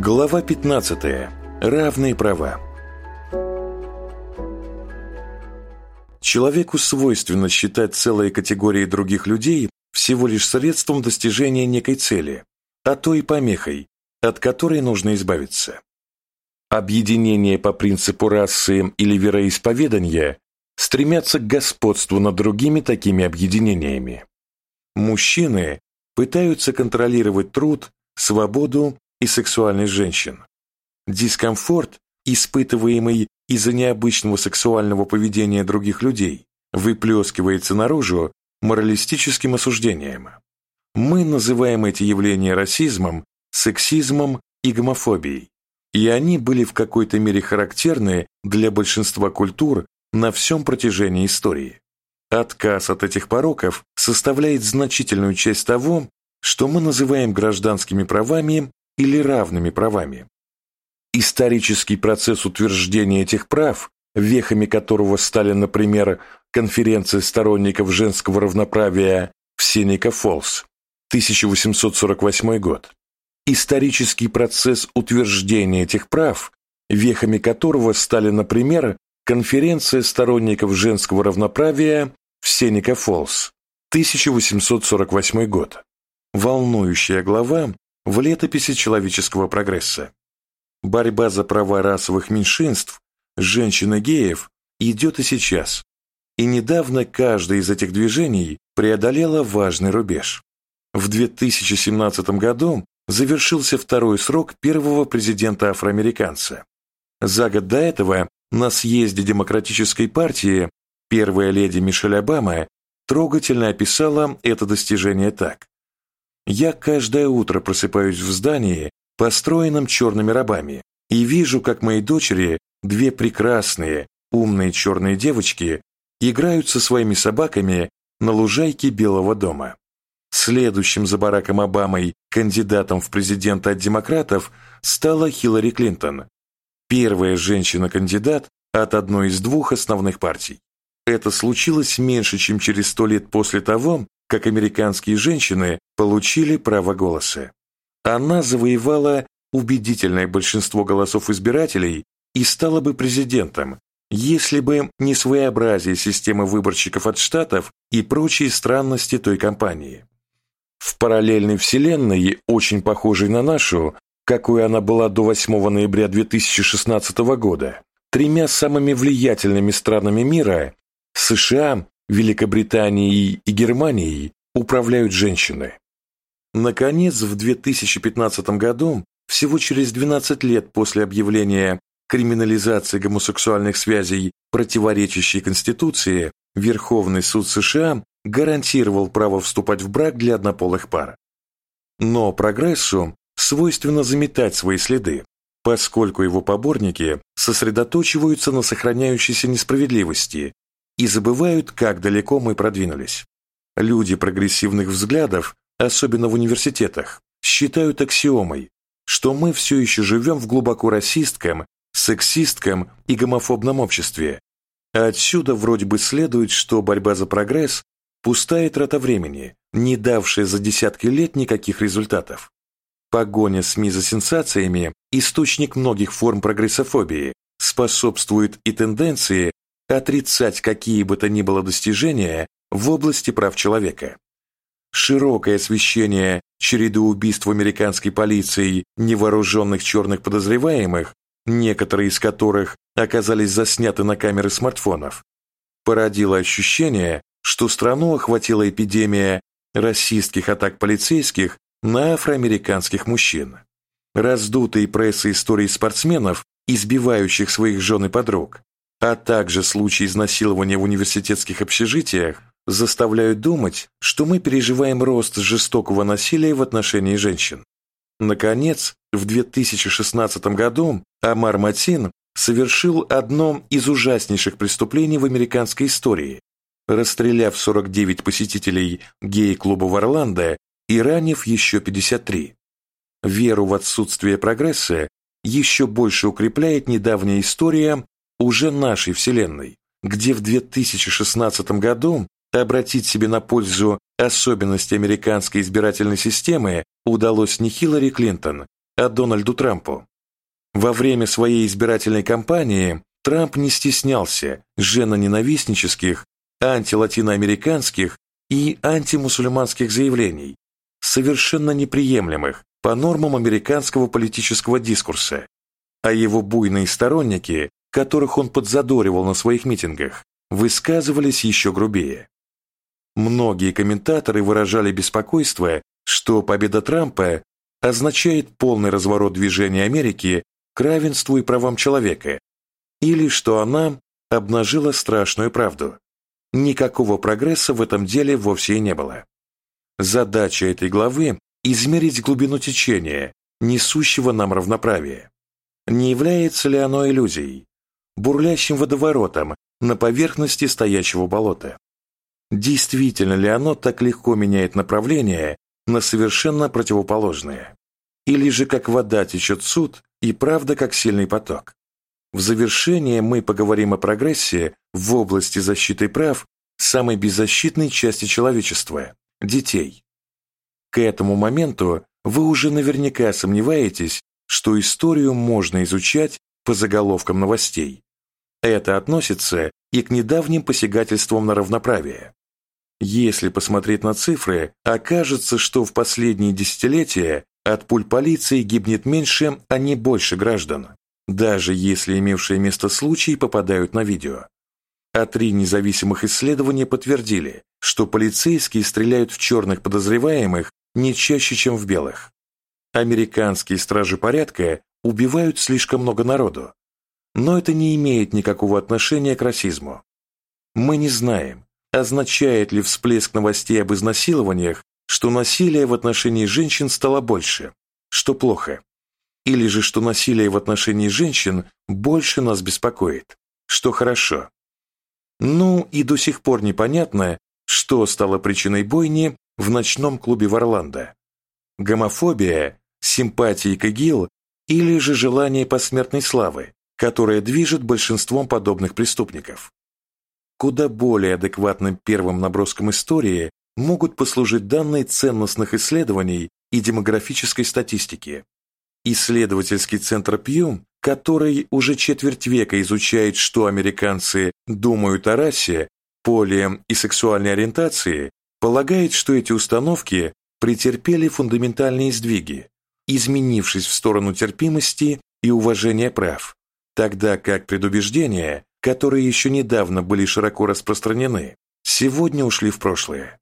Глава 15. Равные права. Человеку свойственно считать целые категории других людей всего лишь средством достижения некой цели, а то и помехой, от которой нужно избавиться. Объединение по принципу расы или вероисповедания стремятся к господству над другими такими объединениями. Мужчины пытаются контролировать труд, свободу и сексуальность женщин. Дискомфорт, испытываемый из-за необычного сексуального поведения других людей, выплескивается наружу моралистическим осуждением. Мы называем эти явления расизмом, сексизмом и гомофобией, и они были в какой-то мере характерны для большинства культур на всем протяжении истории. Отказ от этих пороков составляет значительную часть того, что мы называем гражданскими правами или равными правами. Исторический процесс утверждения этих прав, вехами которого стали, например, конференция сторонников женского равноправия в Сенека-Фоллс, 1848 год, исторический процесс утверждения этих прав, вехами которого стали, например, конференция сторонников женского равноправия в Сенека-Фоллс, 1848 год. Волнующая глава в летописи человеческого прогресса. Борьба за права расовых меньшинств, женщин и геев идет и сейчас. И недавно каждое из этих движений преодолело важный рубеж. В 2017 году завершился второй срок первого президента-афроамериканца. За год до этого на съезде Демократической партии первая леди Мишель Обама трогательно описала это достижение так. Я каждое утро просыпаюсь в здании, построенном черными рабами, и вижу, как мои дочери, две прекрасные, умные черные девочки, играют со своими собаками на лужайке Белого дома. Следующим за Бараком Обамой кандидатом в президенты от демократов стала Хиллари Клинтон, первая женщина-кандидат от одной из двух основных партий. Это случилось меньше, чем через сто лет после того, как американские женщины получили право голоса. Она завоевала убедительное большинство голосов избирателей и стала бы президентом, если бы не своеобразие системы выборщиков от штатов и прочие странности той кампании. В параллельной вселенной, очень похожей на нашу, какой она была до 8 ноября 2016 года, тремя самыми влиятельными странами мира – США, Великобританией и Германией управляют женщины. Наконец, в 2015 году, всего через 12 лет после объявления криминализации гомосексуальных связей, противоречащей Конституции, Верховный суд США гарантировал право вступать в брак для однополых пар. Но прогрессу свойственно заметать свои следы, поскольку его поборники сосредоточиваются на сохраняющейся несправедливости и забывают, как далеко мы продвинулись. Люди прогрессивных взглядов, особенно в университетах, считают аксиомой, что мы все еще живем в глубоко расистском, сексистском и гомофобном обществе. отсюда вроде бы следует, что борьба за прогресс – пустая трата времени, не давшая за десятки лет никаких результатов. Погоня СМИ за сенсациями – источник многих форм прогрессофобии, способствует и тенденции отрицать какие бы то ни было достижения в области прав человека. Широкое освещение череды убийств американской полицией невооруженных черных подозреваемых, некоторые из которых оказались засняты на камеры смартфонов, породило ощущение, что страну охватила эпидемия расистских атак полицейских на афроамериканских мужчин. Раздутые прессы истории спортсменов, избивающих своих жен и подруг, а также случаи изнасилования в университетских общежитиях заставляют думать, что мы переживаем рост жестокого насилия в отношении женщин. Наконец, в 2016 году Амар Матин совершил одно из ужаснейших преступлений в американской истории, расстреляв 49 посетителей гей-клуба в Орландо и ранив еще 53. Веру в отсутствие прогресса еще больше укрепляет недавняя история уже нашей Вселенной, где в 2016 году обратить себе на пользу особенности американской избирательной системы удалось не Хиллари Клинтон, а Дональду Трампу. Во время своей избирательной кампании Трамп не стеснялся женоненавистнических, антилатиноамериканских и антимусульманских заявлений, совершенно неприемлемых по нормам американского политического дискурса, а его буйные сторонники, которых он подзадоривал на своих митингах, высказывались еще грубее. Многие комментаторы выражали беспокойство, что победа Трампа означает полный разворот движения Америки к равенству и правам человека, или что она обнажила страшную правду. Никакого прогресса в этом деле вовсе и не было. Задача этой главы – измерить глубину течения, несущего нам равноправие. Не является ли оно иллюзией, бурлящим водоворотом на поверхности стоячего болота? Действительно ли оно так легко меняет направление на совершенно противоположное? Или же как вода течет суд и правда как сильный поток? В завершение мы поговорим о прогрессе в области защиты прав самой беззащитной части человечества – детей. К этому моменту вы уже наверняка сомневаетесь, что историю можно изучать по заголовкам новостей. Это относится и к недавним посягательствам на равноправие. Если посмотреть на цифры, окажется, что в последние десятилетия от пуль полиции гибнет меньше, а не больше граждан, даже если имевшие место случаи попадают на видео. А три независимых исследования подтвердили, что полицейские стреляют в черных подозреваемых не чаще, чем в белых. Американские стражи порядка убивают слишком много народу. Но это не имеет никакого отношения к расизму. Мы не знаем, означает ли всплеск новостей об изнасилованиях, что насилие в отношении женщин стало больше, что плохо, или же что насилие в отношении женщин больше нас беспокоит, что хорошо. Ну и до сих пор непонятно, что стало причиной бойни в ночном клубе в Орландо. Гомофобия, симпатии к ИГИЛ или же желание посмертной славы, которое движет большинством подобных преступников. Куда более адекватным первым наброском истории могут послужить данные ценностных исследований и демографической статистики. Исследовательский центр Пью, который уже четверть века изучает, что американцы думают о расе, поле и сексуальной ориентации, полагает, что эти установки претерпели фундаментальные сдвиги, изменившись в сторону терпимости и уважения прав, тогда как предубеждения, которые еще недавно были широко распространены, сегодня ушли в прошлое.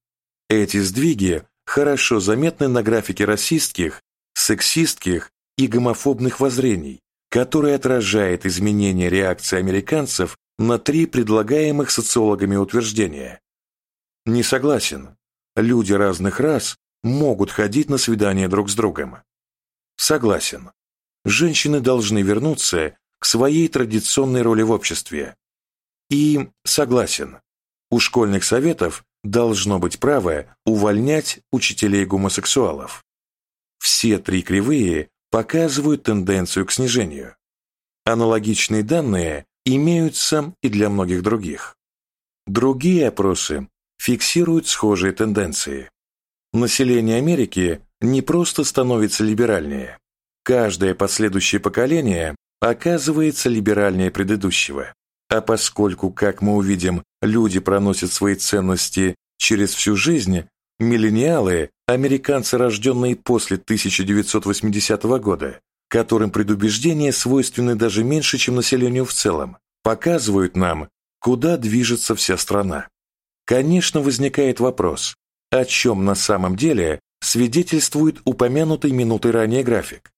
Эти сдвиги хорошо заметны на графике расистских, сексистских и гомофобных воззрений, который отражает изменение реакции американцев на три предлагаемых социологами утверждения. Не согласен. Люди разных рас могут ходить на свидания друг с другом. Согласен. Женщины должны вернуться к своей традиционной роли в обществе. И согласен. У школьных советов должно быть право увольнять учителей-гомосексуалов. Все три кривые показывают тенденцию к снижению. Аналогичные данные имеются и для многих других. Другие опросы фиксируют схожие тенденции. Население Америки не просто становится либеральнее. Каждое последующее поколение оказывается либеральнее предыдущего. А поскольку, как мы увидим, люди проносят свои ценности через всю жизнь, миллениалы, американцы, рожденные после 1980 года, которым предубеждения свойственны даже меньше, чем населению в целом, показывают нам, куда движется вся страна. Конечно, возникает вопрос, о чем на самом деле свидетельствует упомянутый минутой ранее график?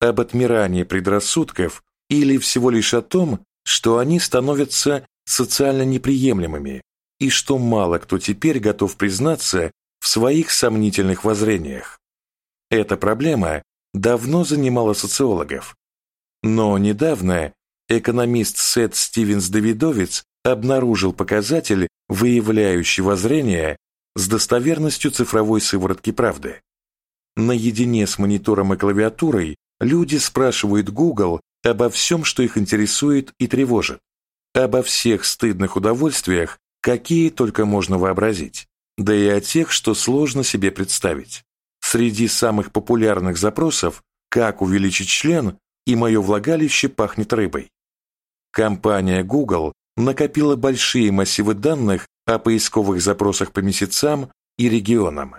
Об отмирании предрассудков или всего лишь о том, что они становятся социально неприемлемыми и что мало кто теперь готов признаться в своих сомнительных воззрениях. Эта проблема давно занимала социологов. Но недавно экономист Сет Стивенс-Давидовец обнаружил показатель, выявляющий воззрение с достоверностью цифровой сыворотки правды. Наедине с монитором и клавиатурой люди спрашивают Google обо всем, что их интересует и тревожит, обо всех стыдных удовольствиях, какие только можно вообразить, да и о тех, что сложно себе представить. Среди самых популярных запросов как увеличить член, и мое влагалище пахнет рыбой. Компания Google накопила большие массивы данных о поисковых запросах по месяцам и регионам,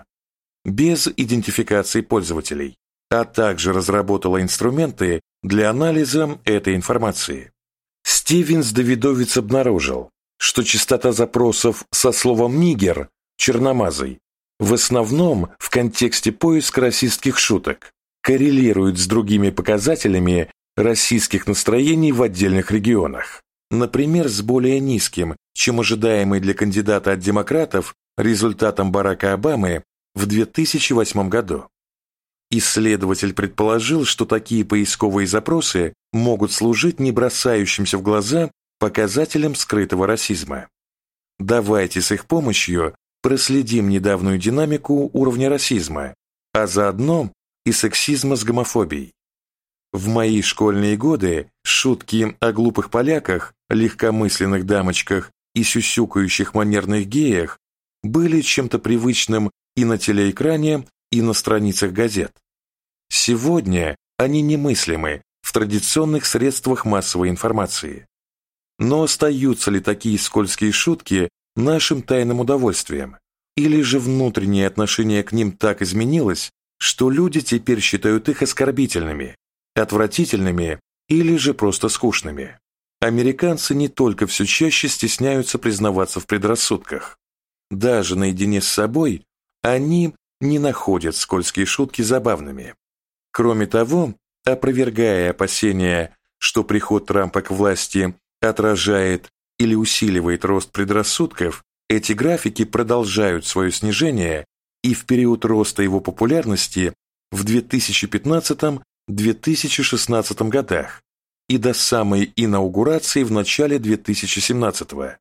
без идентификации пользователей, а также разработала инструменты для анализа этой информации. Стивенс Давидовец обнаружил, что частота запросов со словом «нигер» черномазый в основном в контексте поиска расистских шуток коррелирует с другими показателями российских настроений в отдельных регионах. Например, с более низким, чем ожидаемый для кандидата от демократов, результатом Барака Обамы в 2008 году. Исследователь предположил, что такие поисковые запросы могут служить не бросающимся в глаза показателем скрытого расизма. Давайте с их помощью проследим недавнюю динамику уровня расизма, а заодно и сексизма с гомофобией. В мои школьные годы шутки о глупых поляках, легкомысленных дамочках и сюсюкающих манерных геях были чем-то привычным и на телеэкране, и на страницах газет. Сегодня они немыслимы в традиционных средствах массовой информации. Но остаются ли такие скользкие шутки нашим тайным удовольствием? Или же внутреннее отношение к ним так изменилось, что люди теперь считают их оскорбительными, отвратительными или же просто скучными. Американцы не только все чаще стесняются признаваться в предрассудках. Даже наедине с собой они не находят скользкие шутки забавными. Кроме того, опровергая опасения, что приход Трампа к власти отражает или усиливает рост предрассудков, эти графики продолжают свое снижение и в период роста его популярности в 2015-2016 годах и до самой инаугурации в начале 2017 -го.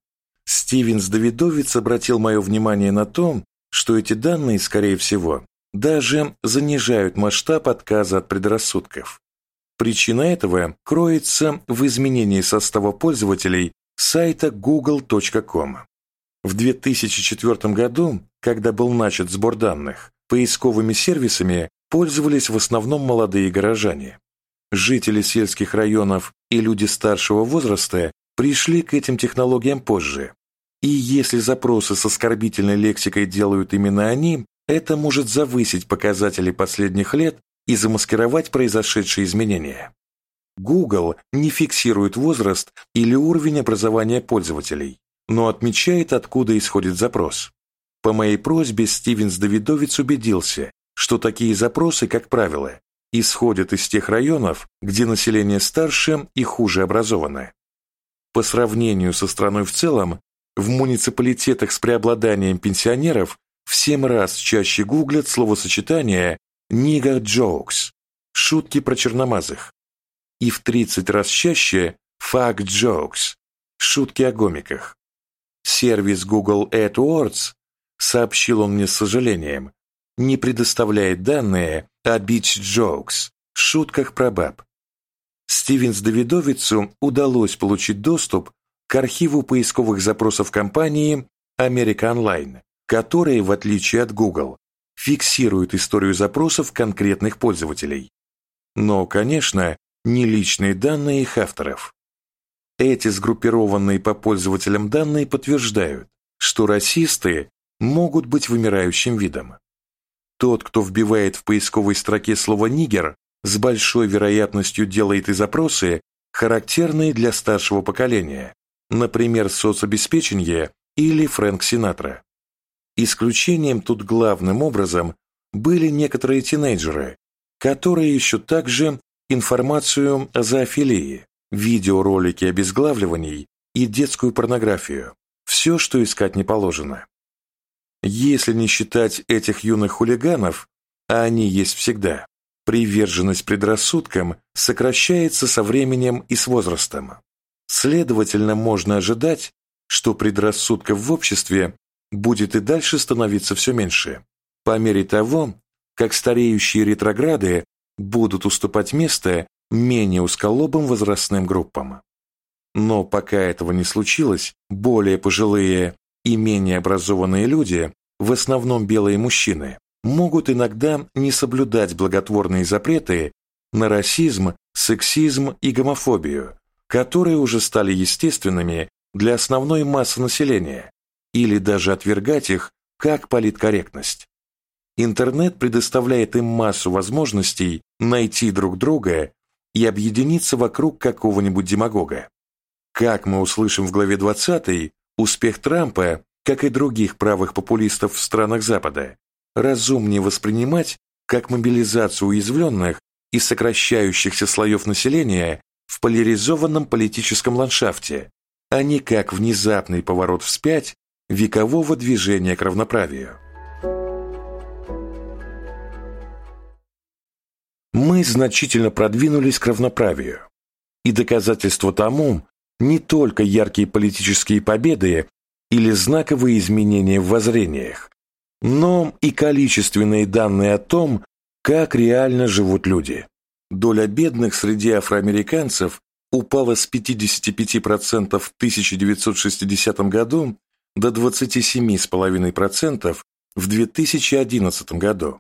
Стивенс Давидовец обратил мое внимание на то, что эти данные, скорее всего, даже занижают масштаб отказа от предрассудков. Причина этого кроется в изменении состава пользователей сайта google.com. В 2004 году, когда был начат сбор данных, поисковыми сервисами пользовались в основном молодые горожане. Жители сельских районов и люди старшего возраста пришли к этим технологиям позже. И если запросы с оскорбительной лексикой делают именно они, это может завысить показатели последних лет и замаскировать произошедшие изменения. Google не фиксирует возраст или уровень образования пользователей, но отмечает, откуда исходит запрос. По моей просьбе Стивенс Давидовец убедился, что такие запросы, как правило, исходят из тех районов, где население старше и хуже образовано. По сравнению со страной в целом, в муниципалитетах с преобладанием пенсионеров в 7 раз чаще гуглят словосочетание «nigger jokes» – шутки про черномазых, и в 30 раз чаще «fuck jokes» – шутки о гомиках. Сервис Google AdWords, сообщил он мне с сожалением, не предоставляет данные о beach jokes, шутках про баб. Стивенс Давидовицу удалось получить доступ к архиву поисковых запросов компании America Online, которые, в отличие от Google, фиксируют историю запросов конкретных пользователей. Но, конечно, не личные данные их авторов. Эти сгруппированные по пользователям данные подтверждают, что расисты могут быть вымирающим видом. Тот, кто вбивает в поисковой строке слово «нигер», с большой вероятностью делает и запросы, характерные для старшего поколения, например, соцобеспечение или Фрэнк Синатра. Исключением тут главным образом были некоторые тинейджеры, которые ищут также информацию о зоофилии, видеоролики обезглавливаний и детскую порнографию. Все, что искать не положено. Если не считать этих юных хулиганов, а они есть всегда, приверженность предрассудкам сокращается со временем и с возрастом. Следовательно, можно ожидать, что предрассудков в обществе будет и дальше становиться все меньше, по мере того, как стареющие ретрограды будут уступать место менее узколобым возрастным группам. Но пока этого не случилось, более пожилые и менее образованные люди, в основном белые мужчины, могут иногда не соблюдать благотворные запреты на расизм, сексизм и гомофобию, которые уже стали естественными для основной массы населения, или даже отвергать их как политкорректность. Интернет предоставляет им массу возможностей найти друг друга и объединиться вокруг какого-нибудь демагога. Как мы услышим в главе 20, успех Трампа, как и других правых популистов в странах Запада, разумнее воспринимать как мобилизацию уязвленных и сокращающихся слоев населения в поляризованном политическом ландшафте, а не как внезапный поворот вспять векового движения к равноправию. Мы значительно продвинулись к равноправию, и доказательство тому не только яркие политические победы или знаковые изменения в воззрениях, но и количественные данные о том, как реально живут люди. Доля бедных среди афроамериканцев упала с 55% в 1960 году до 27,5% в 2011 году.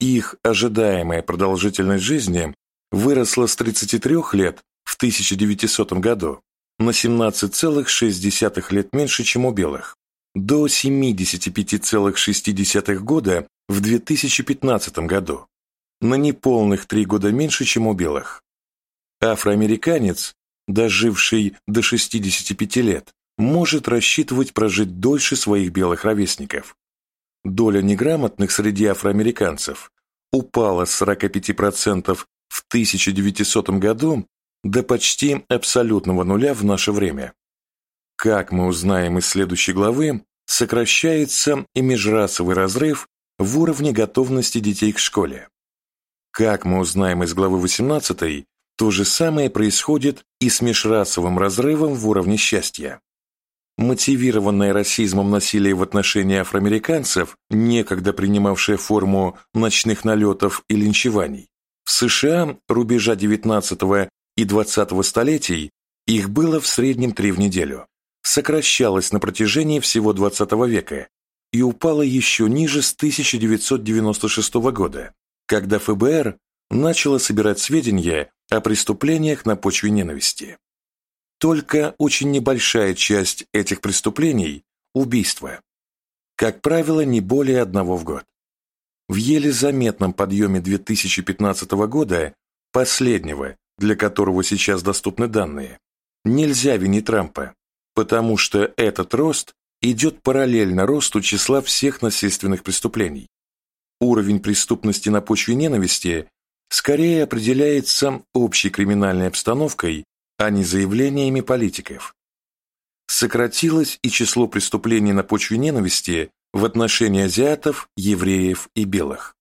Их ожидаемая продолжительность жизни выросла с 33 лет в 1900 году на 17,6 лет меньше, чем у белых, до 75,6 года в 2015 году, на неполных три года меньше, чем у белых. Афроамериканец, доживший до 65 лет, может рассчитывать прожить дольше своих белых ровесников. Доля неграмотных среди афроамериканцев упала с 45% в 1900 году до почти абсолютного нуля в наше время. Как мы узнаем из следующей главы, сокращается и межрасовый разрыв в уровне готовности детей к школе. Как мы узнаем из главы 18, то же самое происходит и с межрасовым разрывом в уровне счастья. Мотивированное расизмом насилие в отношении афроамериканцев, некогда принимавшее форму ночных налетов и линчеваний, в США рубежа 19 и 20 столетий их было в среднем три в неделю, сокращалось на протяжении всего 20 века и упало еще ниже с 1996 года, когда ФБР начало собирать сведения о преступлениях на почве ненависти. Только очень небольшая часть этих преступлений – убийства. Как правило, не более одного в год. В еле заметном подъеме 2015 года, последнего, для которого сейчас доступны данные, нельзя винить Трампа, потому что этот рост идет параллельно росту числа всех насильственных преступлений. Уровень преступности на почве ненависти скорее определяется общей криминальной обстановкой, а не заявлениями политиков. Сократилось и число преступлений на почве ненависти в отношении азиатов, евреев и белых.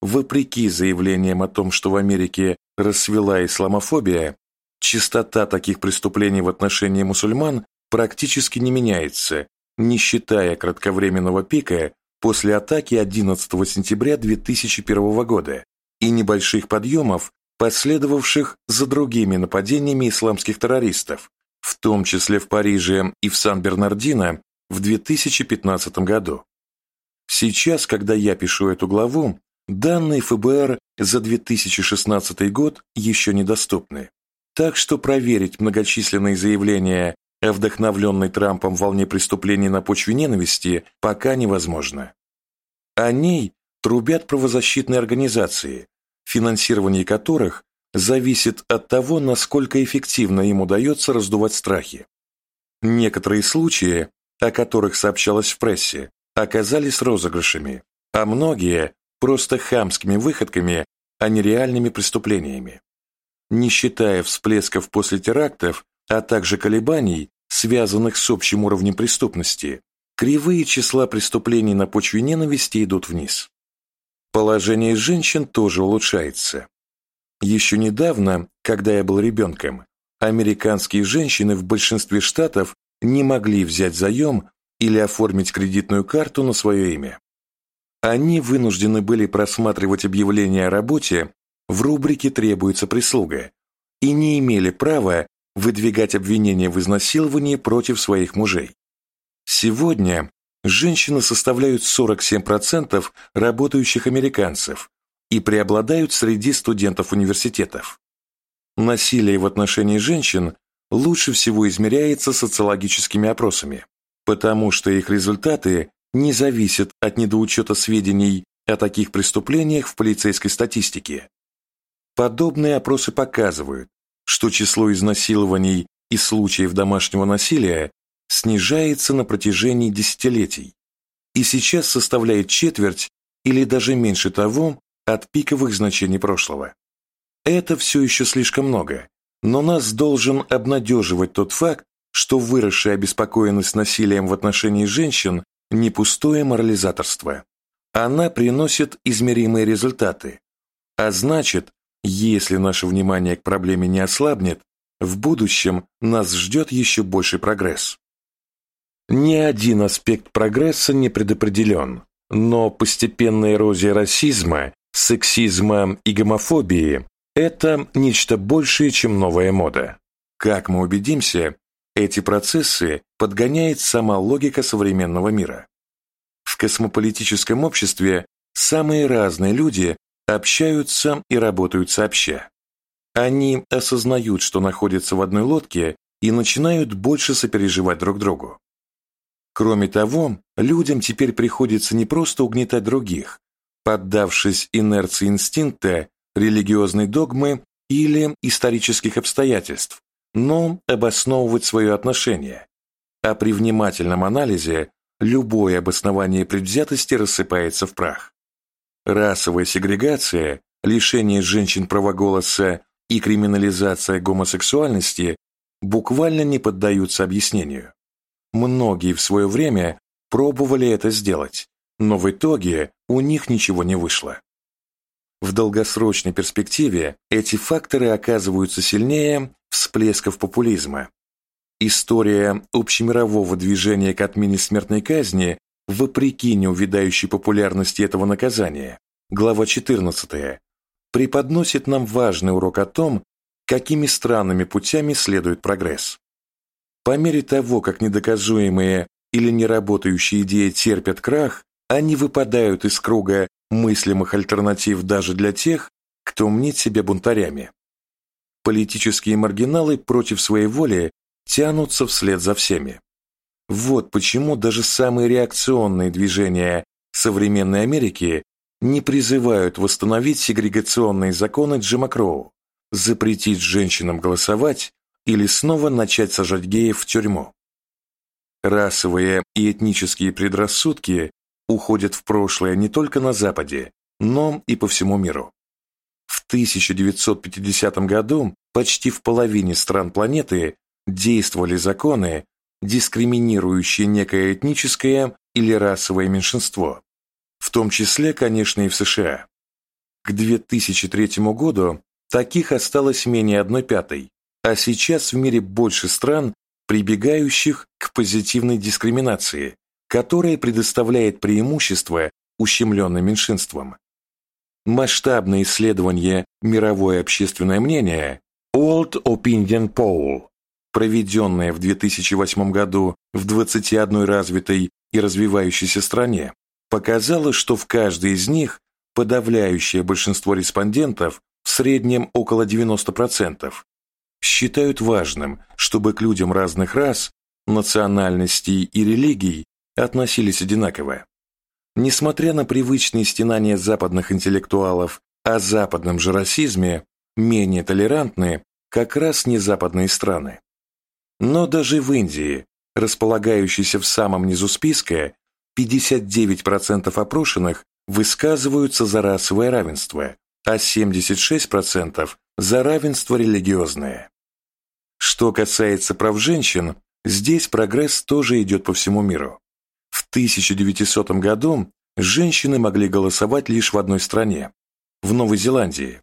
Вопреки заявлениям о том, что в Америке расцвела исламофобия, частота таких преступлений в отношении мусульман практически не меняется, не считая кратковременного пика после атаки 11 сентября 2001 года и небольших подъемов, последовавших за другими нападениями исламских террористов, в том числе в Париже и в Сан-Бернардино в 2015 году. Сейчас, когда я пишу эту главу, Данные ФБР за 2016 год еще недоступны. Так что проверить многочисленные заявления вдохновленной Трампом волне преступлений на почве ненависти пока невозможно. О ней трубят правозащитные организации, финансирование которых зависит от того, насколько эффективно им удается раздувать страхи. Некоторые случаи, о которых сообщалось в прессе, оказались розыгрышами, а многие просто хамскими выходками, а не реальными преступлениями. Не считая всплесков после терактов, а также колебаний, связанных с общим уровнем преступности, кривые числа преступлений на почве ненависти идут вниз. Положение женщин тоже улучшается. Еще недавно, когда я был ребенком, американские женщины в большинстве штатов не могли взять заем или оформить кредитную карту на свое имя. Они вынуждены были просматривать объявления о работе в рубрике «Требуется прислуга» и не имели права выдвигать обвинения в изнасиловании против своих мужей. Сегодня женщины составляют 47% работающих американцев и преобладают среди студентов университетов. Насилие в отношении женщин лучше всего измеряется социологическими опросами, потому что их результаты не зависят от недоучета сведений о таких преступлениях в полицейской статистике. Подобные опросы показывают, что число изнасилований и случаев домашнего насилия снижается на протяжении десятилетий и сейчас составляет четверть или даже меньше того от пиковых значений прошлого. Это все еще слишком много, но нас должен обнадеживать тот факт, что выросшая обеспокоенность насилием в отношении женщин не пустое морализаторство. Она приносит измеримые результаты. А значит, если наше внимание к проблеме не ослабнет, в будущем нас ждет еще больший прогресс. Ни один аспект прогресса не предопределен, но постепенная эрозия расизма, сексизма и гомофобии – это нечто большее, чем новая мода. Как мы убедимся, эти процессы подгоняет сама логика современного мира. В космополитическом обществе самые разные люди общаются и работают сообща. Они осознают, что находятся в одной лодке и начинают больше сопереживать друг другу. Кроме того, людям теперь приходится не просто угнетать других, поддавшись инерции инстинкта, религиозной догмы или исторических обстоятельств, но обосновывать свое отношение. А при внимательном анализе любое обоснование предвзятости рассыпается в прах. Расовая сегрегация, лишение женщин права голоса и криминализация гомосексуальности буквально не поддаются объяснению. Многие в свое время пробовали это сделать, но в итоге у них ничего не вышло. В долгосрочной перспективе эти факторы оказываются сильнее всплесков популизма. История общемирового движения к отмене смертной казни вопреки неувидающей популярности этого наказания, глава 14, преподносит нам важный урок о том, какими странными путями следует прогресс. По мере того, как недоказуемые или неработающие идеи терпят крах, они выпадают из круга мыслимых альтернатив даже для тех, кто мнит себя бунтарями. Политические маргиналы против своей воли тянутся вслед за всеми. Вот почему даже самые реакционные движения современной Америки не призывают восстановить сегрегационные законы Джима Кроу, запретить женщинам голосовать или снова начать сажать геев в тюрьму. Расовые и этнические предрассудки уходят в прошлое не только на Западе, но и по всему миру. В 1950 году почти в половине стран планеты действовали законы, дискриминирующие некое этническое или расовое меньшинство, в том числе, конечно, и в США. К 2003 году таких осталось менее одной пятой, а сейчас в мире больше стран, прибегающих к позитивной дискриминации, которая предоставляет преимущество ущемленным меньшинствам. Масштабное исследование «Мировое общественное мнение» World Opinion Poll, проведенное в 2008 году в 21 развитой и развивающейся стране, показало, что в каждой из них подавляющее большинство респондентов, в среднем около 90%, считают важным, чтобы к людям разных рас, национальностей и религий относились одинаково. Несмотря на привычные стенания западных интеллектуалов о западном же расизме, менее толерантны как раз не западные страны. Но даже в Индии, располагающейся в самом низу списка, 59% опрошенных высказываются за расовое равенство, а 76% за равенство религиозное. Что касается прав женщин, здесь прогресс тоже идет по всему миру. В 1900 году женщины могли голосовать лишь в одной стране – в Новой Зеландии.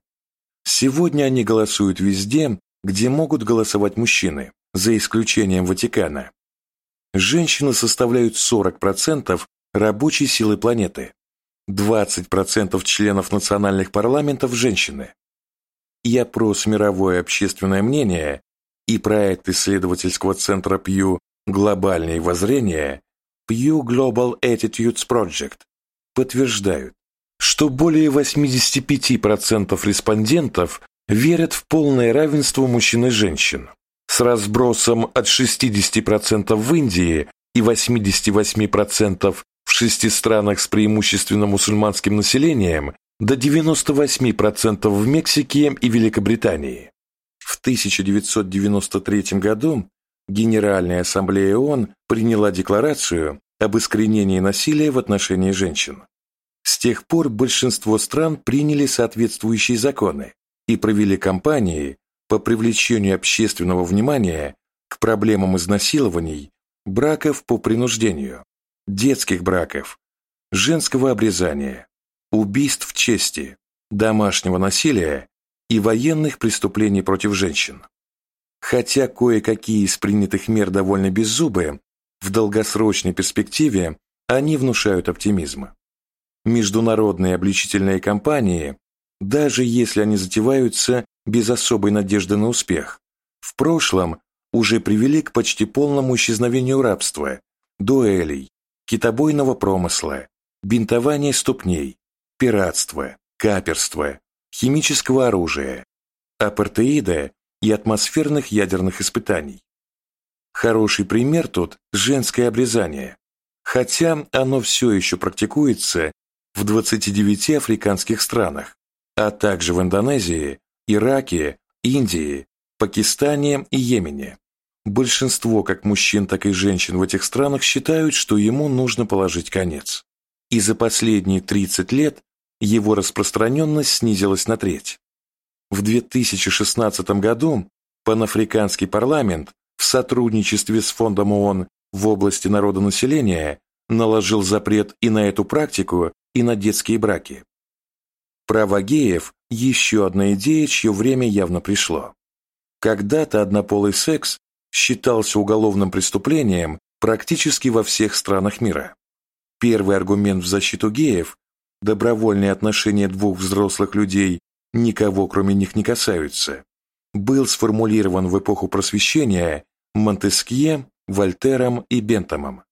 Сегодня они голосуют везде, где могут голосовать мужчины, за исключением Ватикана. Женщины составляют 40% рабочей силы планеты, 20% членов национальных парламентов – женщины. И опрос «Мировое общественное мнение» и проект исследовательского центра Пью «Глобальные воззрения» Pew Global Attitudes Project подтверждают, что более 85% респондентов верят в полное равенство мужчин и женщин, с разбросом от 60% в Индии и 88% в шести странах с преимущественно мусульманским населением до 98% в Мексике и Великобритании. В 1993 году Генеральная ассамблея ООН приняла декларацию об искоренении насилия в отношении женщин. С тех пор большинство стран приняли соответствующие законы и провели кампании по привлечению общественного внимания к проблемам изнасилований, браков по принуждению, детских браков, женского обрезания, убийств чести, домашнего насилия и военных преступлений против женщин. Хотя кое-какие из принятых мер довольно беззубые, в долгосрочной перспективе они внушают оптимизм. Международные обличительные кампании, даже если они затеваются без особой надежды на успех, в прошлом уже привели к почти полному исчезновению рабства, дуэлей, китобойного промысла, бинтования ступней, пиратства, каперства, химического оружия, апартеида и атмосферных ядерных испытаний. Хороший пример тут – женское обрезание, хотя оно все еще практикуется в 29 африканских странах, а также в Индонезии, Ираке, Индии, Пакистане и Йемене. Большинство как мужчин, так и женщин в этих странах считают, что ему нужно положить конец. И за последние 30 лет его распространенность снизилась на треть. В 2016 году Панафриканский парламент в сотрудничестве с Фондом ООН в области народонаселения наложил запрет и на эту практику, и на детские браки. Право геев – еще одна идея, чье время явно пришло. Когда-то однополый секс считался уголовным преступлением практически во всех странах мира. Первый аргумент в защиту геев – добровольные отношения двух взрослых людей никого кроме них не касаются – был сформулирован в эпоху Просвещения Монтескье, Вольтером и Бентомом.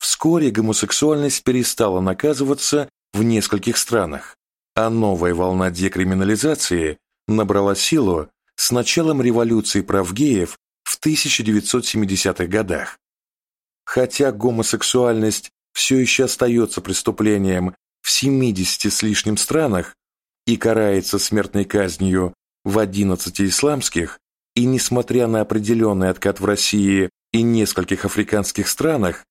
Вскоре гомосексуальность перестала наказываться в нескольких странах, а новая волна декриминализации набрала силу с началом революции прав геев в 1970-х годах. Хотя гомосексуальность все еще остается преступлением в 70 с лишним странах и карается смертной казнью в 11 исламских, и несмотря на определенный откат в России и нескольких африканских странах,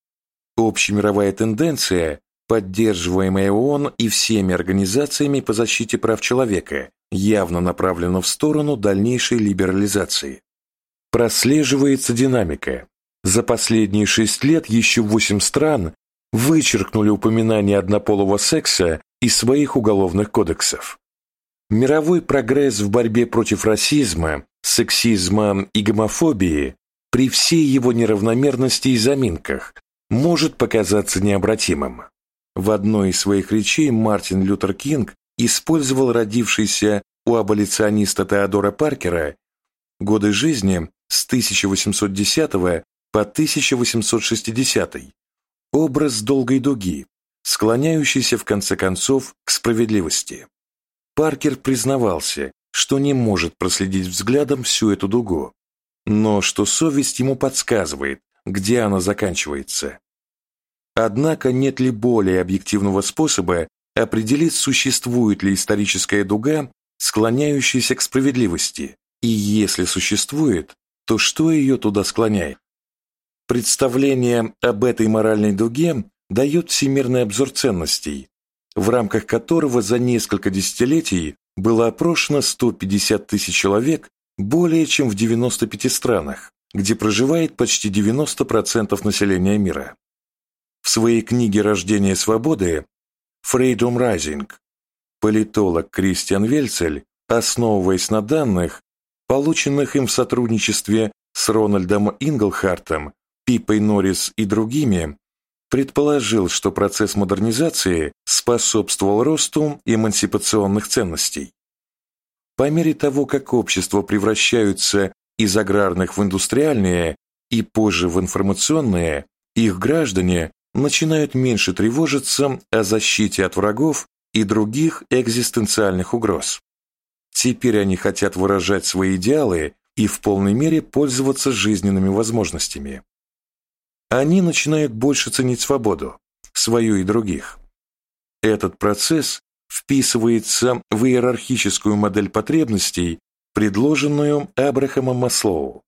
общемировая тенденция, поддерживаемая ООН и всеми организациями по защите прав человека, явно направлена в сторону дальнейшей либерализации. Прослеживается динамика. За последние шесть лет еще восемь стран вычеркнули упоминание однополого секса из своих уголовных кодексов. Мировой прогресс в борьбе против расизма, сексизма и гомофобии при всей его неравномерности и заминках может показаться необратимым. В одной из своих речей Мартин Лютер Кинг использовал родившийся у аболициониста Теодора Паркера годы жизни с 1810 по 1860 образ долгой дуги, склоняющийся в конце концов к справедливости. Паркер признавался, что не может проследить взглядом всю эту дугу, но что совесть ему подсказывает, где она заканчивается. Однако нет ли более объективного способа определить, существует ли историческая дуга, склоняющаяся к справедливости, и если существует, то что ее туда склоняет? Представление об этой моральной дуге дает всемирный обзор ценностей, в рамках которого за несколько десятилетий было опрошено 150 тысяч человек более чем в 95 странах, где проживает почти 90% населения мира. В своей книге «Рождение свободы» Freedom Rising политолог Кристиан Вельцель, основываясь на данных, полученных им в сотрудничестве с Рональдом Инглхартом, Пипой Норрис и другими, предположил, что процесс модернизации способствовал росту эмансипационных ценностей. По мере того, как общества превращаются из аграрных в индустриальные и позже в информационные, их граждане начинают меньше тревожиться о защите от врагов и других экзистенциальных угроз. Теперь они хотят выражать свои идеалы и в полной мере пользоваться жизненными возможностями. Они начинают больше ценить свободу, свою и других. Этот процесс вписывается в иерархическую модель потребностей, предложенную Абрахамом Маслоу.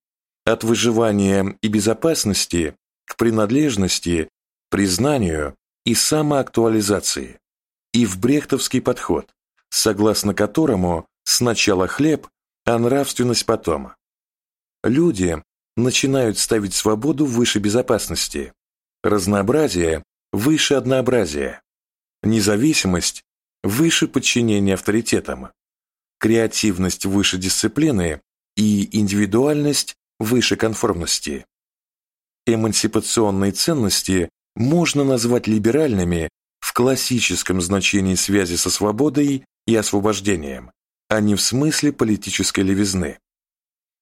От выживания и безопасности к принадлежности, признанию и самоактуализации. И в брехтовский подход, согласно которому сначала хлеб, а нравственность потом. Люди начинают ставить свободу выше безопасности, разнообразие выше однообразия, независимость выше подчинения авторитетам, креативность выше дисциплины и индивидуальность выше конформности. Эмансипационные ценности можно назвать либеральными в классическом значении связи со свободой и освобождением, а не в смысле политической левизны.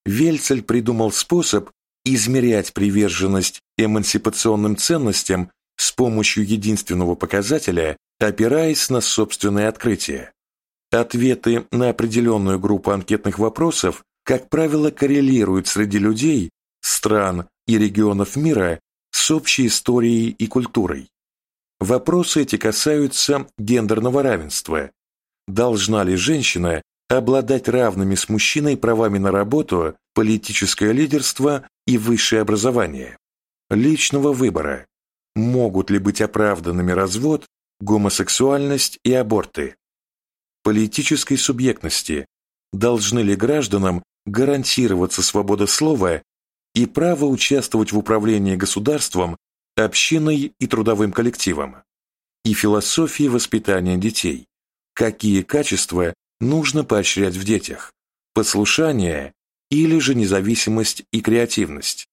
Вельцель придумал способ измерять приверженность эмансипационным ценностям с помощью единственного показателя, опираясь на собственные открытия. Ответы на определенную группу анкетных вопросов, как правило, коррелируют среди людей, стран и регионов мира с общей историей и культурой. Вопросы эти касаются гендерного равенства. Должна ли женщина обладать равными с мужчиной правами на работу, политическое лидерство и высшее образование, личного выбора, могут ли быть оправданными развод, гомосексуальность и аборты, политической субъектности, должны ли гражданам гарантироваться свобода слова и право участвовать в управлении государством, общиной и трудовым коллективом, и философии воспитания детей, какие качества нужно поощрять в детях, послушание или же независимость и креативность.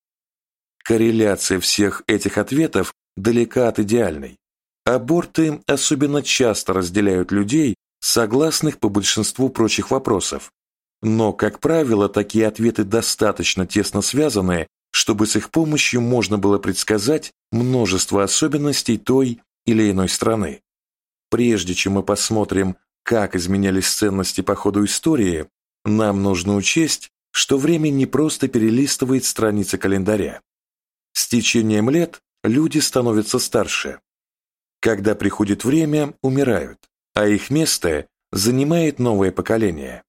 Корреляция всех этих ответов далека от идеальной. Аборты особенно часто разделяют людей, согласных по большинству прочих вопросов, но, как правило, такие ответы достаточно тесно связаны, чтобы с их помощью можно было предсказать множество особенностей той или иной страны. Прежде чем мы посмотрим, как изменялись ценности по ходу истории, нам нужно учесть, что время не просто перелистывает страницы календаря. С течением лет люди становятся старше. Когда приходит время, умирают, а их место занимает новое поколение.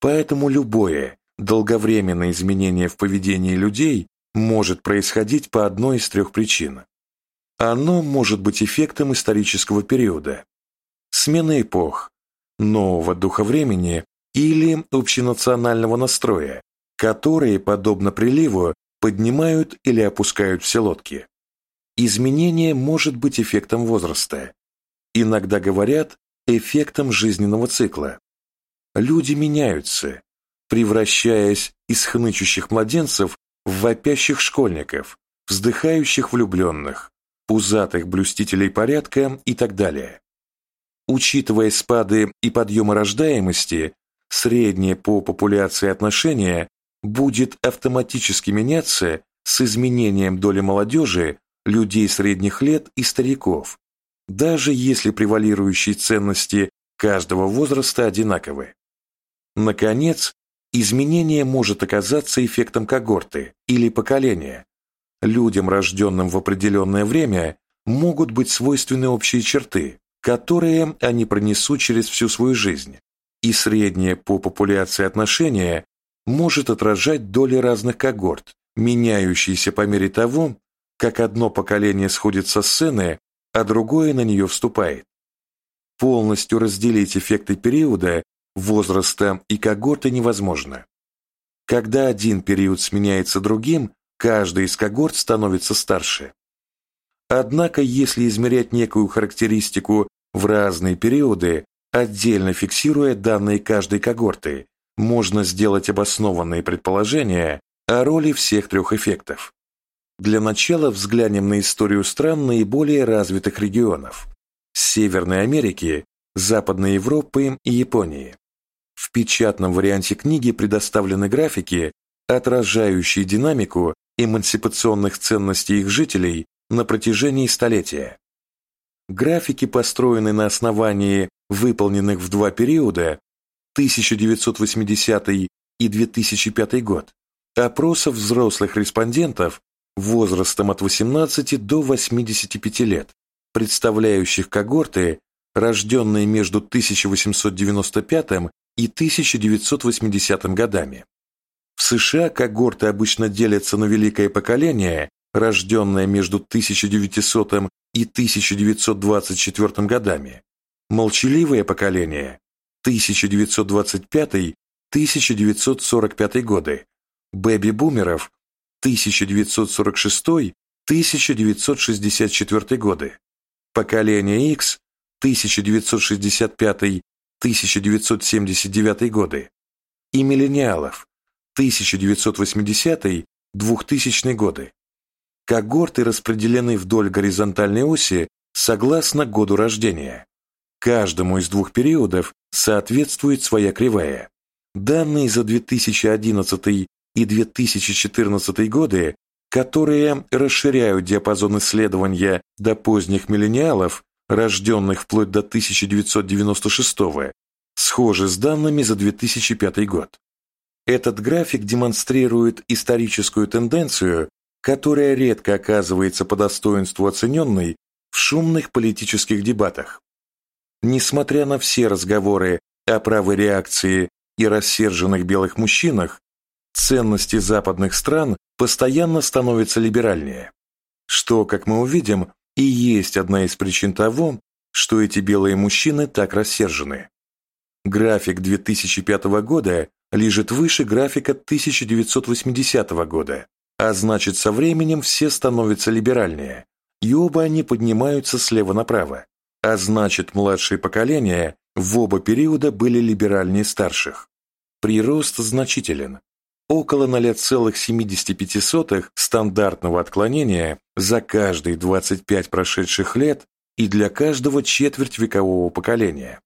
Поэтому любое долговременное изменение в поведении людей может происходить по одной из трех причин. Оно может быть эффектом исторического периода, смены эпох, нового духа времени или общенационального настроя, которые, подобно приливу, поднимают или опускают все лодки. Изменение может быть эффектом возраста. Иногда говорят эффектом жизненного цикла. Люди меняются, превращаясь из хнычущих младенцев в вопящих школьников, вздыхающих влюбленных, пузатых блюстителей порядка и так далее. Учитывая спады и подъемы рождаемости, среднее по популяции отношение будет автоматически меняться с изменением доли молодежи, людей средних лет и стариков, даже если превалирующие ценности каждого возраста одинаковы. Наконец, изменение может оказаться эффектом когорты или поколения. Людям, рожденным в определенное время, могут быть свойственны общие черты, которые они пронесут через всю свою жизнь, и среднее по популяции отношение может отражать доли разных когорт, меняющиеся по мере того, как одно поколение сходит со сцены, а другое на нее вступает. Полностью разделить эффекты периода, возраста и когорты невозможно. Когда один период сменяется другим, каждый из когорт становится старше. Однако, если измерять некую характеристику в разные периоды, отдельно фиксируя данные каждой когорты, можно сделать обоснованные предположения о роли всех трех эффектов. Для начала взглянем на историю стран наиболее развитых регионов – Северной Америки, Западной Европы и Японии. В печатном варианте книги предоставлены графики, отражающие динамику эмансипационных ценностей их жителей на протяжении столетия. Графики построены на основании выполненных в два периода 1980 и 2005 год опросов взрослых респондентов возрастом от 18 до 85 лет, представляющих когорты, рожденные между 1895 и 1980 годами. В США когорты обычно делятся на великое поколение, рожденное между 1900 и 1924 годами, молчаливое поколение 1925-1945 годы, бэби-бумеров 1946-1964 годы, поколение X 1965-1979 годы и миллениалов 1980-2000 годы. Когорты распределены вдоль горизонтальной оси согласно году рождения. Каждому из двух периодов соответствует своя кривая. Данные за 2011 и 2014 годы, которые расширяют диапазон исследования до поздних миллениалов, рожденных вплоть до 1996 схожи с данными за 2005 год. Этот график демонстрирует историческую тенденцию, которая редко оказывается по достоинству оцененной в шумных политических дебатах. Несмотря на все разговоры о правой реакции и рассерженных белых мужчинах, ценности западных стран постоянно становятся либеральнее, что, как мы увидим, и есть одна из причин того, что эти белые мужчины так рассержены. График 2005 года лежит выше графика 1980 года, а значит, со временем все становятся либеральнее, и оба они поднимаются слева направо, а значит, младшие поколения в оба периода были либеральнее старших. Прирост значителен, около 0,75 стандартного отклонения за каждые 25 прошедших лет и для каждого четверть векового поколения.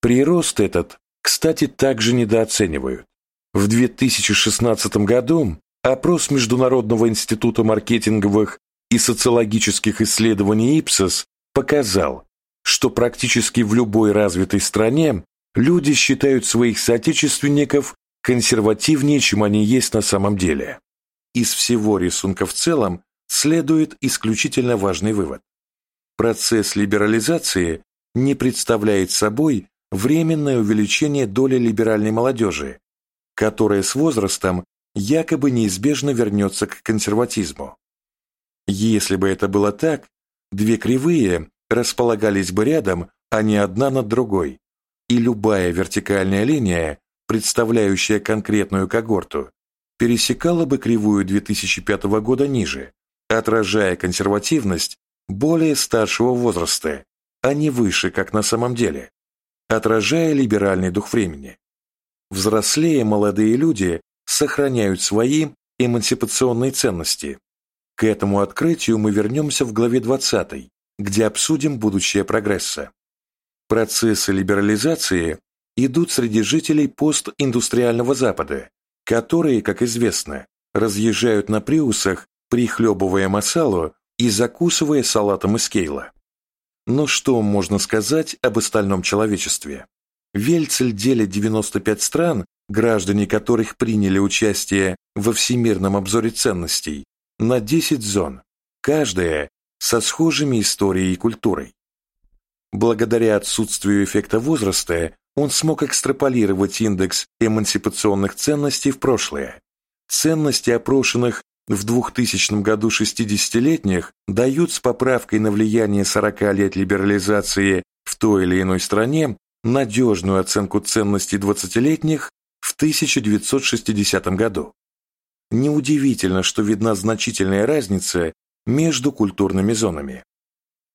Прирост этот, кстати, также недооценивают. В 2016 году опрос Международного института маркетинговых и социологических исследований Ipsos показал, что практически в любой развитой стране люди считают своих соотечественников консервативнее, чем они есть на самом деле. Из всего рисунка в целом следует исключительно важный вывод. Процесс либерализации не представляет собой временное увеличение доли либеральной молодежи, которая с возрастом якобы неизбежно вернется к консерватизму. Если бы это было так, две кривые располагались бы рядом, а не одна над другой, и любая вертикальная линия представляющая конкретную когорту, пересекала бы кривую 2005 года ниже, отражая консервативность более старшего возраста, а не выше, как на самом деле, отражая либеральный дух времени. Взрослее молодые люди сохраняют свои эмансипационные ценности. К этому открытию мы вернемся в главе 20, где обсудим будущее прогресса. Процессы либерализации идут среди жителей постиндустриального Запада, которые, как известно, разъезжают на приусах, прихлебывая масалу и закусывая салатом из кейла. Но что можно сказать об остальном человечестве? Вельцель делит 95 стран, граждане которых приняли участие во Всемирном обзоре ценностей, на 10 зон, каждая со схожими историей и культурой. Благодаря отсутствию эффекта возраста он смог экстраполировать индекс эмансипационных ценностей в прошлое. Ценности опрошенных в 2000 году 60-летних дают с поправкой на влияние 40 лет либерализации в той или иной стране надежную оценку ценностей 20-летних в 1960 году. Неудивительно, что видна значительная разница между культурными зонами.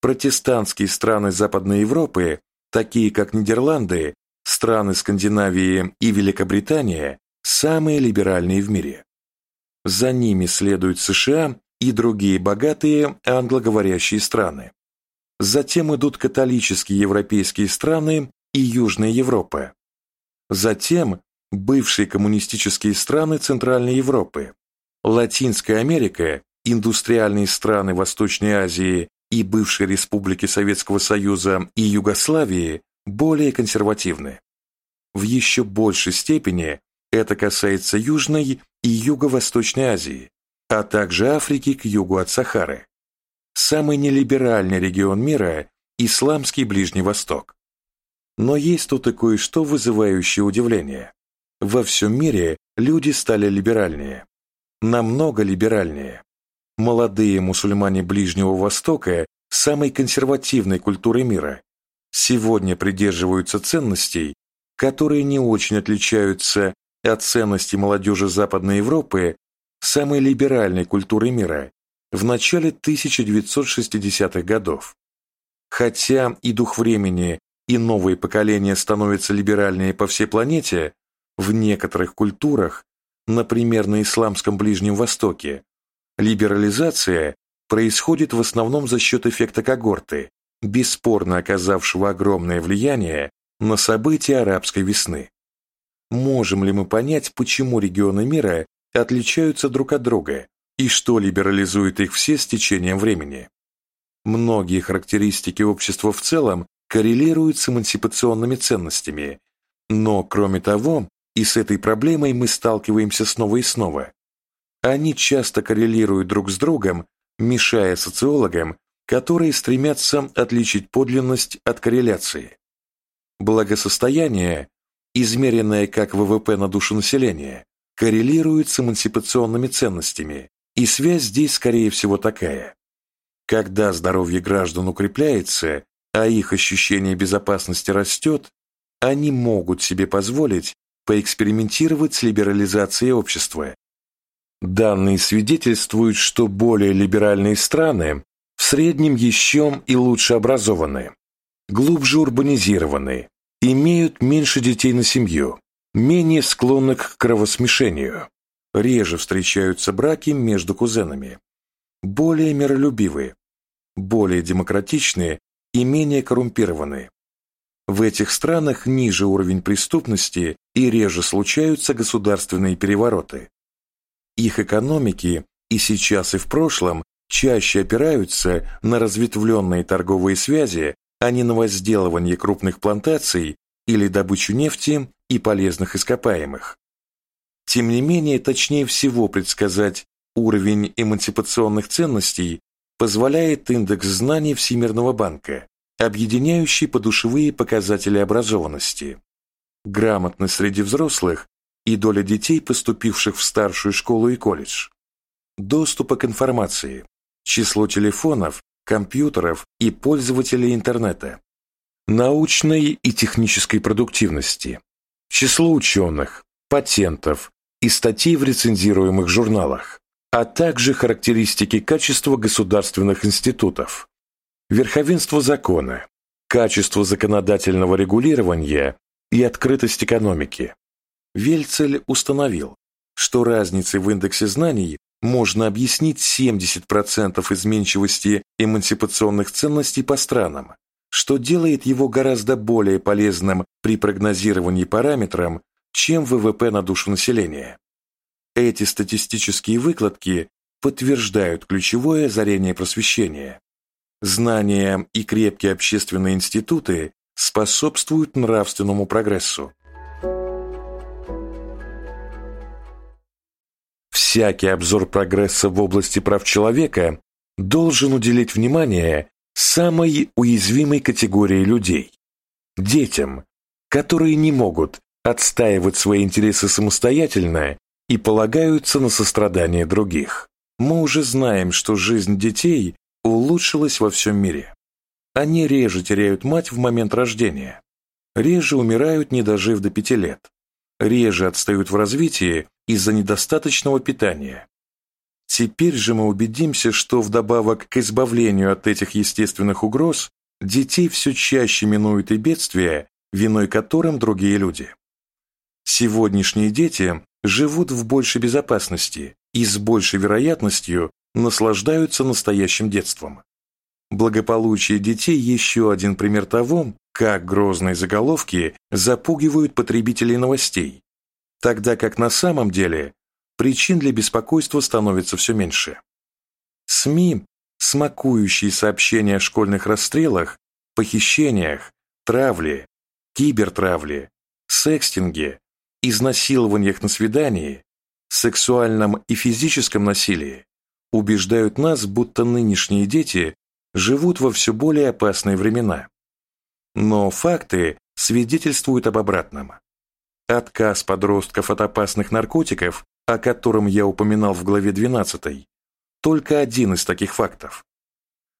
Протестантские страны Западной Европы, такие как Нидерланды, страны Скандинавии и Великобритания самые либеральные в мире. За ними следуют США и другие богатые англоговорящие страны. Затем идут католические европейские страны и Южная Европа. Затем бывшие коммунистические страны Центральной Европы, Латинская Америка, индустриальные страны Восточной Азии и бывшие республики Советского Союза и Югославии более консервативны. В еще большей степени это касается Южной и Юго-Восточной Азии, а также Африки к югу от Сахары. Самый нелиберальный регион мира – Исламский Ближний Восток. Но есть тут и кое-что вызывающее удивление. Во всем мире люди стали либеральнее. Намного либеральнее. Молодые мусульмане Ближнего Востока, самой консервативной культуры мира, сегодня придерживаются ценностей, которые не очень отличаются от ценностей молодежи Западной Европы, самой либеральной культуры мира, в начале 1960-х годов. Хотя и дух времени, и новые поколения становятся либеральнее по всей планете, в некоторых культурах, например, на Исламском Ближнем Востоке, либерализация происходит в основном за счет эффекта когорты, бесспорно оказавшего огромное влияние на события арабской весны. Можем ли мы понять, почему регионы мира отличаются друг от друга и что либерализует их все с течением времени? Многие характеристики общества в целом коррелируют с эмансипационными ценностями, но, кроме того, и с этой проблемой мы сталкиваемся снова и снова. Они часто коррелируют друг с другом, мешая социологам, которые стремятся отличить подлинность от корреляции. Благосостояние, измеренное как ВВП на душу населения, коррелирует с эмансипационными ценностями, и связь здесь, скорее всего, такая. Когда здоровье граждан укрепляется, а их ощущение безопасности растет, они могут себе позволить поэкспериментировать с либерализацией общества. Данные свидетельствуют, что более либеральные страны в среднем еще и лучше образованы, глубже урбанизированы, имеют меньше детей на семью, менее склонны к кровосмешению, реже встречаются браки между кузенами, более миролюбивы, более демократичны и менее коррумпированы. В этих странах ниже уровень преступности и реже случаются государственные перевороты. Их экономики и сейчас, и в прошлом чаще опираются на разветвленные торговые связи, а не на возделывание крупных плантаций или добычу нефти и полезных ископаемых. Тем не менее, точнее всего предсказать уровень эмансипационных ценностей позволяет индекс знаний Всемирного банка, объединяющий подушевые показатели образованности. Грамотность среди взрослых и доля детей, поступивших в старшую школу и колледж. Доступа к информации, число телефонов, компьютеров и пользователей интернета. Научной и технической продуктивности. Число ученых, патентов и статей в рецензируемых журналах, а также характеристики качества государственных институтов, верховенство закона, качество законодательного регулирования и открытость экономики. Вельцель установил, что разницей в индексе знаний можно объяснить 70% изменчивости эмансипационных ценностей по странам, что делает его гораздо более полезным при прогнозировании параметрам, чем ВВП на душу населения. Эти статистические выкладки подтверждают ключевое озарение просвещения. Знания и крепкие общественные институты способствуют нравственному прогрессу. Всякий обзор прогресса в области прав человека должен уделить внимание самой уязвимой категории людей – детям, которые не могут отстаивать свои интересы самостоятельно и полагаются на сострадание других. Мы уже знаем, что жизнь детей улучшилась во всем мире. Они реже теряют мать в момент рождения, реже умирают, не дожив до пяти лет, реже отстают в развитии из-за недостаточного питания. Теперь же мы убедимся, что вдобавок к избавлению от этих естественных угроз, детей все чаще минуют и бедствия, виной которым другие люди. Сегодняшние дети живут в большей безопасности и с большей вероятностью наслаждаются настоящим детством. Благополучие детей – еще один пример того, как грозные заголовки запугивают потребителей новостей, тогда как на самом деле причин для беспокойства становится все меньше. СМИ смакующие сообщения о школьных расстрелах, похищениях, травле, кибертравле, секстинге, изнасилованиях на свидании, сексуальном и физическом насилии, убеждают нас, будто нынешние дети живут во все более опасные времена. Но факты свидетельствуют об обратном. Отказ подростков от опасных наркотиков, о котором я упоминал в главе 12, только один из таких фактов.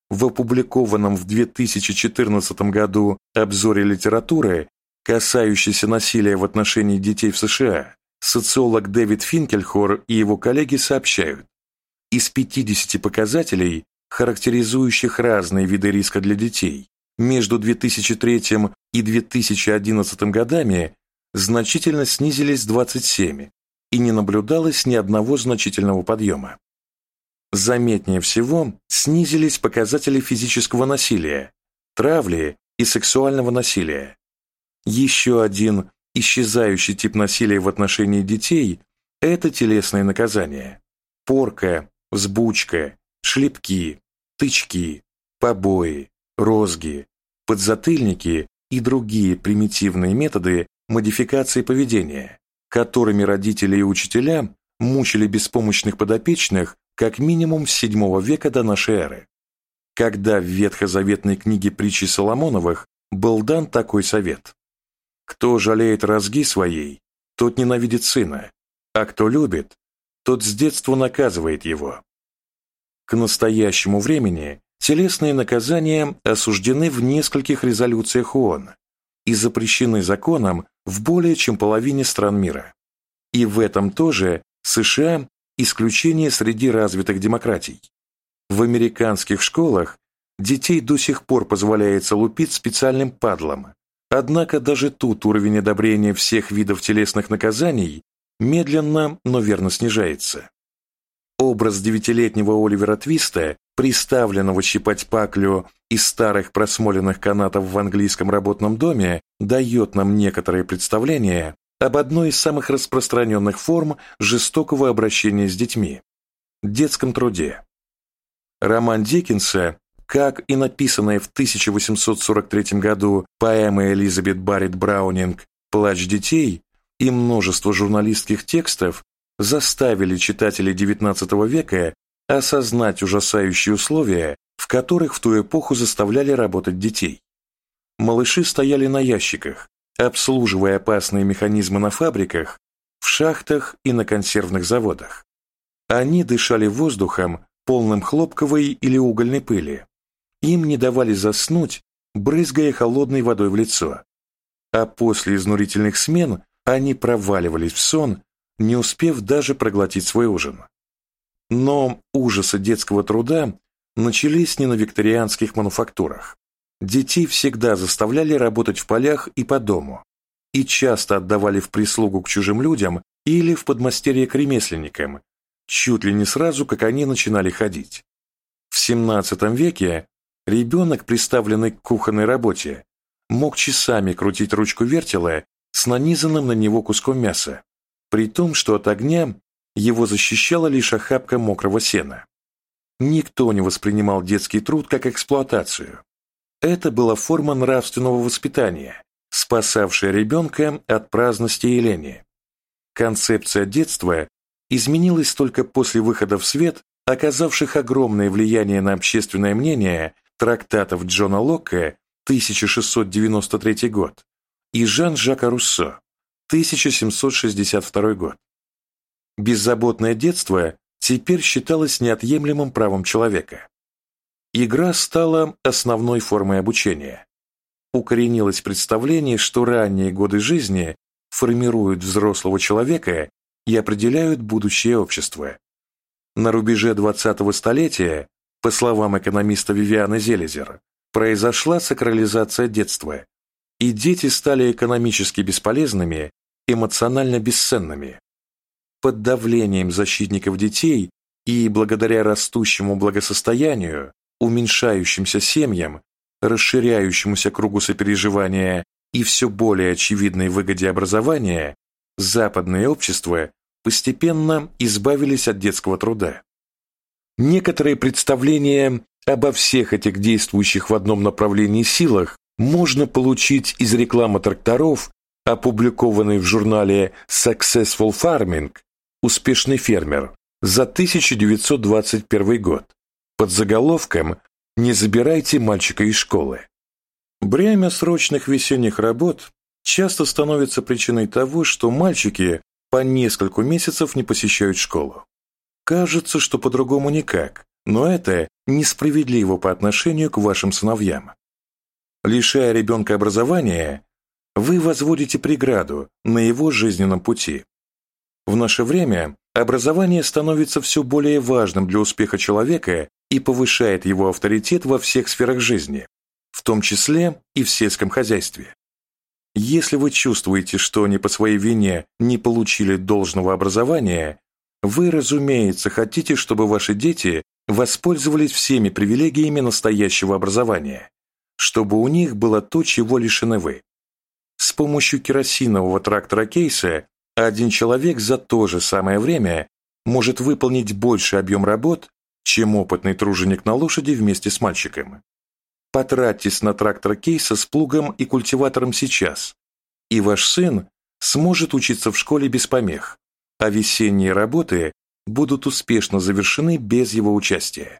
В опубликованном в 2014 году обзоре литературы, касающейся насилия в отношении детей в США, социолог Дэвид Финкельхор и его коллеги сообщают, из 50 показателей, характеризующих разные виды риска для детей, между 2003 и 2011 годами значительно снизились 27, и не наблюдалось ни одного значительного подъема. Заметнее всего снизились показатели физического насилия, травли и сексуального насилия. Еще один исчезающий тип насилия в отношении детей – это телесные наказания. Порка, взбучка, шлепки, тычки, побои, розги, подзатыльники и другие примитивные методы модификации поведения, которыми родители и учителя мучили беспомощных подопечных как минимум с VII века до нашей эры, когда в ветхозаветной книге притчи Соломоновых был дан такой совет. «Кто жалеет разги своей, тот ненавидит сына, а кто любит, тот с детства наказывает его». К настоящему времени телесные наказания осуждены в нескольких резолюциях ООН и запрещены законом в более чем половине стран мира. И в этом тоже США исключение среди развитых демократий. В американских школах детей до сих пор позволяется лупить специальным падлом, однако даже тут уровень одобрения всех видов телесных наказаний медленно, но верно снижается. Образ девятилетнего Оливера Твиста, приставленного щипать паклю из старых просмоленных канатов в английском работном доме, дает нам некоторые представления об одной из самых распространенных форм жестокого обращения с детьми – детском труде. Роман Диккенса, как и написанная в 1843 году поэма Элизабет Барретт Браунинг «Плач детей» и множество журналистских текстов заставили читателей XIX века осознать ужасающие условия, в которых в ту эпоху заставляли работать детей. Малыши стояли на ящиках, обслуживая опасные механизмы на фабриках, в шахтах и на консервных заводах. Они дышали воздухом, полным хлопковой или угольной пыли. Им не давали заснуть, брызгая холодной водой в лицо. А после изнурительных смен они проваливались в сон, не успев даже проглотить свой ужин. Но ужасы детского труда начались не на викторианских мануфактурах. Детей всегда заставляли работать в полях и по дому, и часто отдавали в прислугу к чужим людям или в подмастерье к ремесленникам, чуть ли не сразу, как они начинали ходить. В XVII веке ребенок, приставленный к кухонной работе, мог часами крутить ручку вертела с нанизанным на него куском мяса, при том, что от огня его защищала лишь охапка мокрого сена. Никто не воспринимал детский труд как эксплуатацию. Это была форма нравственного воспитания, спасавшая ребенка от праздности и лени. Концепция детства изменилась только после выхода в свет, оказавших огромное влияние на общественное мнение трактатов Джона Локка 1693 год и Жан-Жака Руссо 1762 год. Беззаботное детство теперь считалось неотъемлемым правом человека. Игра стала основной формой обучения. Укоренилось представление, что ранние годы жизни формируют взрослого человека и определяют будущее общества. На рубеже 20-го столетия, по словам экономиста Вивианы Зелезер, произошла сакрализация детства, и дети стали экономически бесполезными, эмоционально бесценными. Под давлением защитников детей и благодаря растущему благосостоянию уменьшающимся семьям, расширяющемуся кругу сопереживания и все более очевидной выгоде образования, западные общества постепенно избавились от детского труда. Некоторые представления обо всех этих действующих в одном направлении силах можно получить из рекламы тракторов, опубликованной в журнале Successful Farming «Успешный фермер» за 1921 год под заголовком «Не забирайте мальчика из школы». Бремя срочных весенних работ часто становится причиной того, что мальчики по несколько месяцев не посещают школу. Кажется, что по-другому никак, но это несправедливо по отношению к вашим сыновьям. Лишая ребенка образования, вы возводите преграду на его жизненном пути. В наше время образование становится все более важным для успеха человека и повышает его авторитет во всех сферах жизни, в том числе и в сельском хозяйстве. Если вы чувствуете, что не по своей вине не получили должного образования, вы, разумеется, хотите, чтобы ваши дети воспользовались всеми привилегиями настоящего образования, чтобы у них было то, чего лишены вы. С помощью керосинового трактора кейса один человек за то же самое время может выполнить больше объем работ, чем опытный труженик на лошади вместе с мальчиком. Потратьтесь на трактор кейса с плугом и культиватором сейчас, и ваш сын сможет учиться в школе без помех, а весенние работы будут успешно завершены без его участия.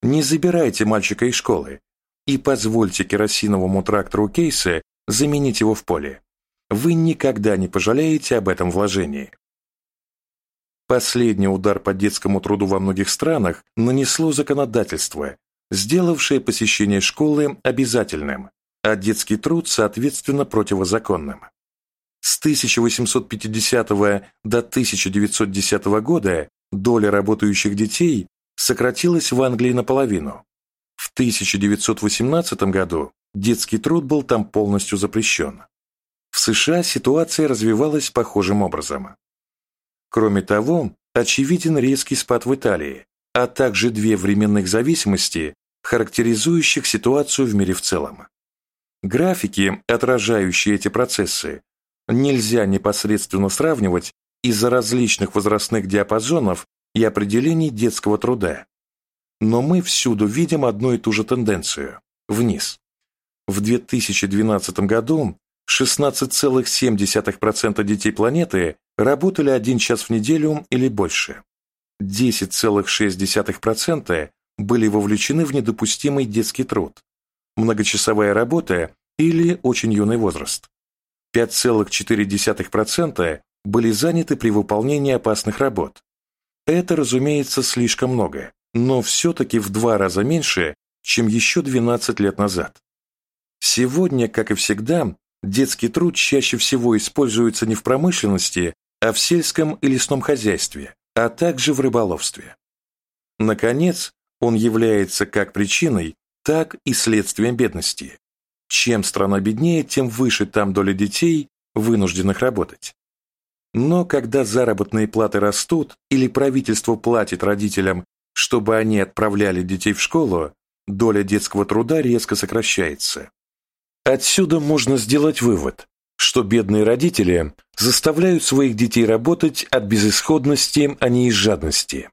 Не забирайте мальчика из школы и позвольте керосиновому трактору кейса заменить его в поле. Вы никогда не пожалеете об этом вложении. Последний удар по детскому труду во многих странах нанесло законодательство, сделавшее посещение школы обязательным, а детский труд, соответственно, противозаконным. С 1850 до 1910 года доля работающих детей сократилась в Англии наполовину. В 1918 году детский труд был там полностью запрещен. В США ситуация развивалась похожим образом. Кроме того, очевиден резкий спад в Италии, а также две временных зависимости, характеризующих ситуацию в мире в целом. Графики, отражающие эти процессы, нельзя непосредственно сравнивать из-за различных возрастных диапазонов и определений детского труда. Но мы всюду видим одну и ту же тенденцию – вниз. В 2012 году 16,7% детей планеты работали один час в неделю или больше. 10,6% были вовлечены в недопустимый детский труд, многочасовая работа или очень юный возраст. 5,4% были заняты при выполнении опасных работ. Это, разумеется, слишком много, но все-таки в два раза меньше, чем еще 12 лет назад. Сегодня, как и всегда, детский труд чаще всего используется не в промышленности, а в сельском и лесном хозяйстве, а также в рыболовстве. Наконец, он является как причиной, так и следствием бедности. Чем страна беднее, тем выше там доля детей, вынужденных работать. Но когда заработные платы растут или правительство платит родителям, чтобы они отправляли детей в школу, доля детского труда резко сокращается. Отсюда можно сделать вывод, что бедные родители заставляют своих детей работать от безысходности, а не из жадности.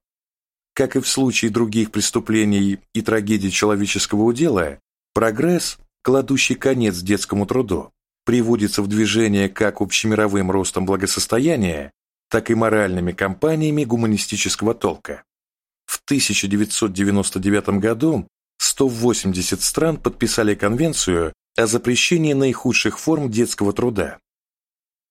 Как и в случае других преступлений и трагедий человеческого удела, прогресс кладущий конец детскому труду, приводится в движение как общемировым ростом благосостояния, так и моральными кампаниями гуманистического толка. В 1999 году 180 стран подписали конвенцию о запрещении наихудших форм детского труда.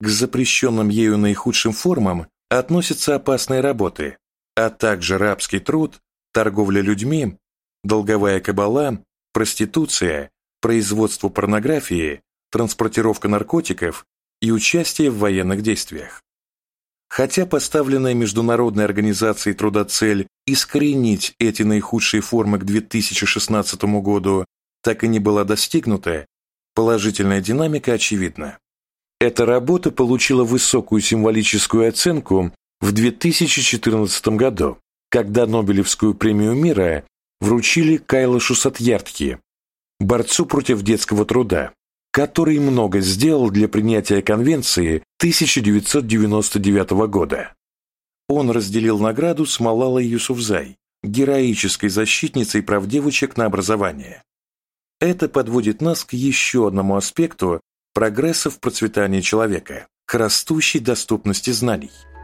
К запрещенным ею наихудшим формам относятся опасные работы, а также рабский труд, торговля людьми, долговая кабала, проституция, производство порнографии, транспортировка наркотиков и участие в военных действиях. Хотя поставленная Международной организацией труда цель искоренить эти наихудшие формы к 2016 году так и не была достигнута, положительная динамика очевидна. Эта работа получила высокую символическую оценку в 2014 году, когда Нобелевскую премию мира вручили Кайлашу Сатьяртхи, борцу против детского труда, который много сделал для принятия конвенции 1999 года. Он разделил награду с Малалой Юсуфзай, героической защитницей прав девочек на образование. Это подводит нас к еще одному аспекту прогресса в процветании человека – к растущей доступности знаний –